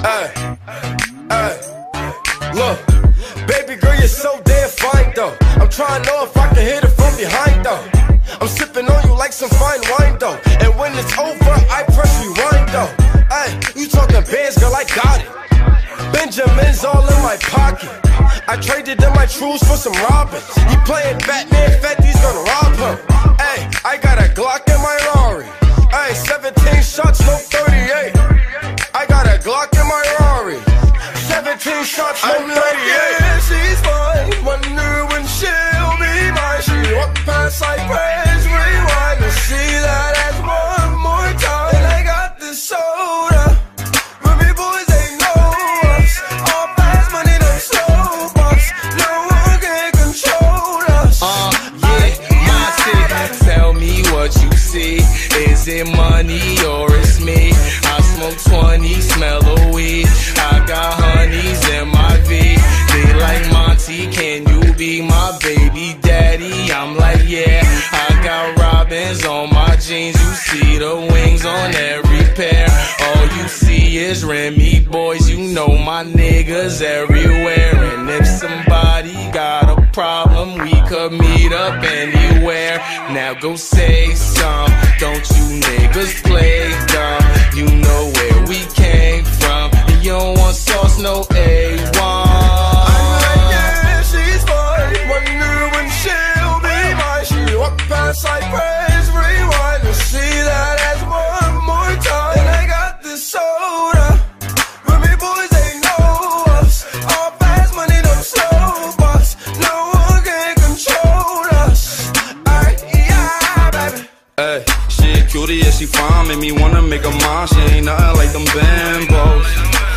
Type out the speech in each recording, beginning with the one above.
Hey, hey, look, baby girl, you're so damn fine though. I'm trying to know if I can hit it from behind though. I'm sipping on you like some fine wine though. And when it's over, I press rewind though. Hey, you talking bands, girl, I got it. Benjamin's all in my pocket. I traded in my truths for some robbers. You playing Batman, Fatty's gonna rob him. Shots, no 38. Yeah, she's fine. Wonder when she'll be mine. She walk past like praise, rewind to see that ass one more time. And I got this soda. Remy boys, they know us. All fast money, no slow bucks. No one can control us. Uh, yeah, my tick. Tell me what you see. Is it money or I'm like, yeah. I got robins on my jeans. You see the wings on every pair. All you see is Remy boys. You know my niggas everywhere. And if somebody got a problem, we could meet up anywhere. Now go say some. Don't you niggas play dumb? You know where we cutie, yeah, she fine, make me wanna make her mine. She ain't nothing like them bimbos.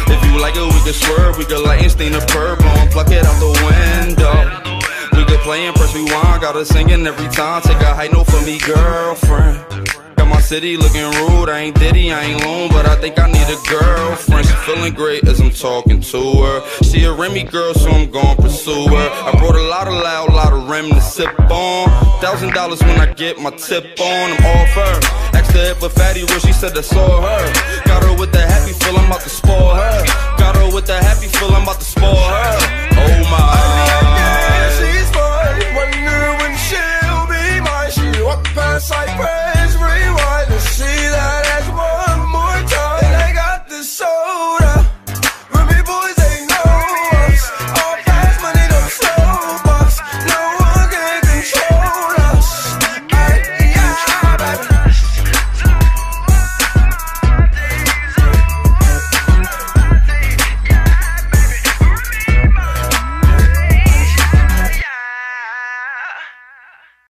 If you like it, we can swerve, we can light and stain the purple and pluck it out the window. We could play and press rewind, got her singing every time. Take a high note for me, girlfriend. My city looking rude, I ain't Diddy, I ain't lone, but I think I need a girlfriend. She feeling great as I'm talking to her. She a Remy girl, so I'm gon' pursue her. I brought a lot of loud, a lot of Rem to sip on. Thousand dollars when I get my tip on, I'm off her. Asked her if a fatty where she said that's all her. Got her with the happy feel, I'm about to spoil her. Got her